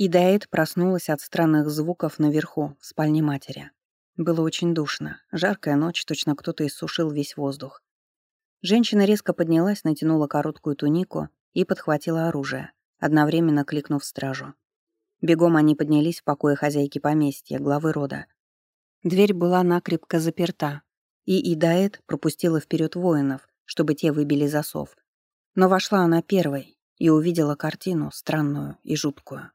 И Даэт проснулась от странных звуков наверху, в спальне матери. Было очень душно. Жаркая ночь, точно кто-то иссушил весь воздух. Женщина резко поднялась, натянула короткую тунику и подхватила оружие, одновременно кликнув стражу. Бегом они поднялись в покое хозяйки поместья, главы рода. Дверь была накрепко заперта, и Идаэт пропустила вперед воинов, чтобы те выбили засов. Но вошла она первой и увидела картину, странную и жуткую.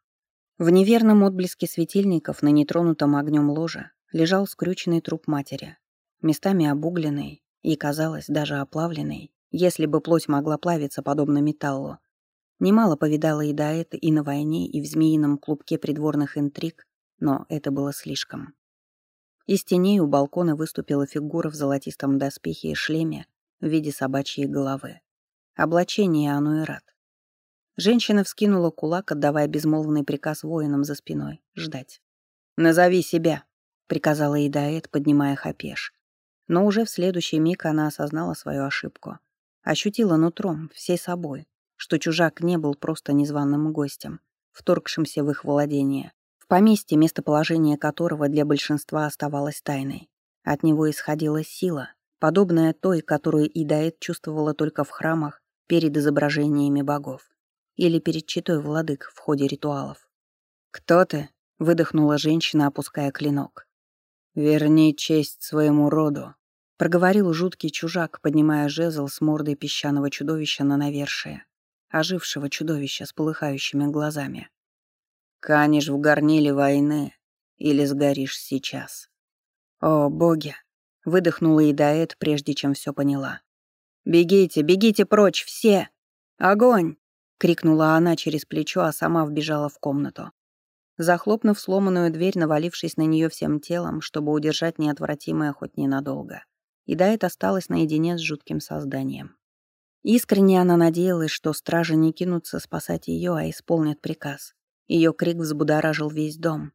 В неверном отблеске светильников на нетронутом огнем ложе лежал скрюченный труп матери, местами обугленный и, казалось, даже оплавленный, если бы плоть могла плавиться подобно металлу. Немало повидала и до этого и на войне, и в змеином клубке придворных интриг, но это было слишком. Из теней у балкона выступила фигура в золотистом доспехе и шлеме в виде собачьей головы. Облачение Ануэрат. Женщина вскинула кулак, отдавая безмолвный приказ воинам за спиной — ждать. «Назови себя», — приказала Идаэт, поднимая хапеш. Но уже в следующий миг она осознала свою ошибку. Ощутила нутром, всей собой, что чужак не был просто незваным гостем, вторгшимся в их владение, в поместье, местоположение которого для большинства оставалось тайной. От него исходила сила, подобная той, которую Идаэт чувствовала только в храмах перед изображениями богов или перед читой владык в ходе ритуалов. «Кто ты?» — выдохнула женщина, опуская клинок. «Верни честь своему роду», — проговорил жуткий чужак, поднимая жезл с мордой песчаного чудовища на навершие, ожившего чудовища с полыхающими глазами. «Канешь в горниле войны или сгоришь сейчас». «О, боги!» — выдохнула Идаэт, прежде чем все поняла. «Бегите, бегите прочь, все! Огонь!» — крикнула она через плечо, а сама вбежала в комнату. Захлопнув сломанную дверь, навалившись на нее всем телом, чтобы удержать неотвратимое хоть ненадолго. И Дайт осталась наедине с жутким созданием. Искренне она надеялась, что стражи не кинутся спасать ее, а исполнят приказ. Ее крик взбудоражил весь дом.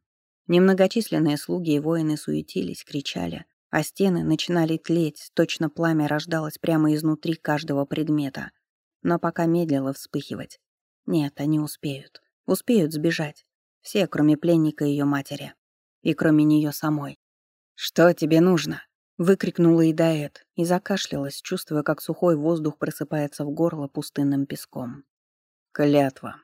Немногочисленные слуги и воины суетились, кричали, а стены начинали тлеть, точно пламя рождалось прямо изнутри каждого предмета — но пока медлила вспыхивать. Нет, они успеют. Успеют сбежать. Все, кроме пленника ее матери. И кроме нее самой. «Что тебе нужно?» — выкрикнула Идаэт и закашлялась, чувствуя, как сухой воздух просыпается в горло пустынным песком. «Клятва».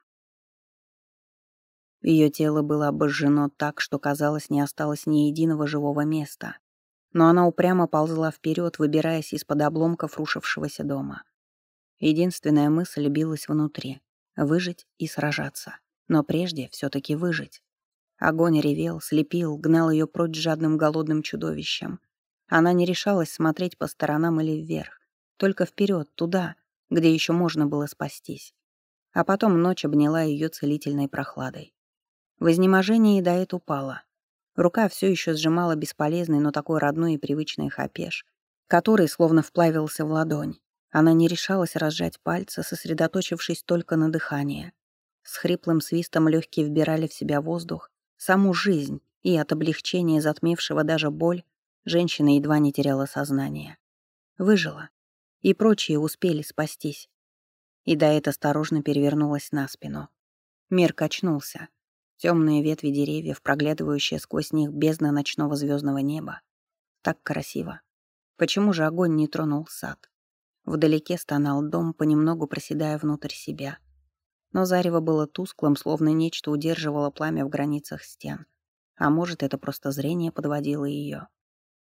Ее тело было обожжено так, что, казалось, не осталось ни единого живого места. Но она упрямо ползла вперед, выбираясь из-под обломков рушившегося дома. Единственная мысль билась внутри — выжить и сражаться. Но прежде все таки выжить. Огонь ревел, слепил, гнал ее прочь жадным голодным чудовищем. Она не решалась смотреть по сторонам или вверх, только вперед, туда, где еще можно было спастись. А потом ночь обняла ее целительной прохладой. В изнеможении Даэт упала. Рука все еще сжимала бесполезный, но такой родной и привычный хапеш, который словно вплавился в ладонь. Она не решалась разжать пальцы, сосредоточившись только на дыхании. С хриплым свистом легкие вбирали в себя воздух, саму жизнь, и от облегчения, затмевшего даже боль, женщина едва не теряла сознание. Выжила. И прочие успели спастись. И Даэт осторожно перевернулась на спину. Мир качнулся. Темные ветви деревьев, проглядывающие сквозь них бездна ночного звездного неба. Так красиво. Почему же огонь не тронул сад? Вдалеке стонал дом, понемногу проседая внутрь себя. Но зарево было тусклым, словно нечто удерживало пламя в границах стен. А может, это просто зрение подводило ее.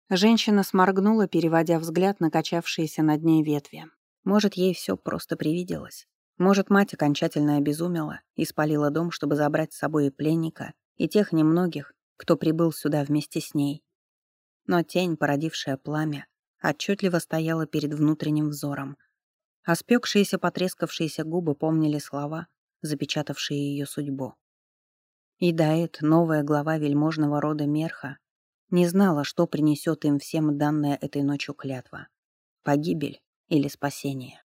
Женщина сморгнула, переводя взгляд на качавшиеся над ней ветви. Может, ей все просто привиделось. Может, мать окончательно обезумела и спалила дом, чтобы забрать с собой и пленника, и тех немногих, кто прибыл сюда вместе с ней. Но тень, породившая пламя, отчетливо стояла перед внутренним взором. А спекшиеся потрескавшиеся губы помнили слова, запечатавшие ее судьбу. И Даэт, новая глава вельможного рода Мерха, не знала, что принесет им всем данная этой ночью клятва — погибель или спасение.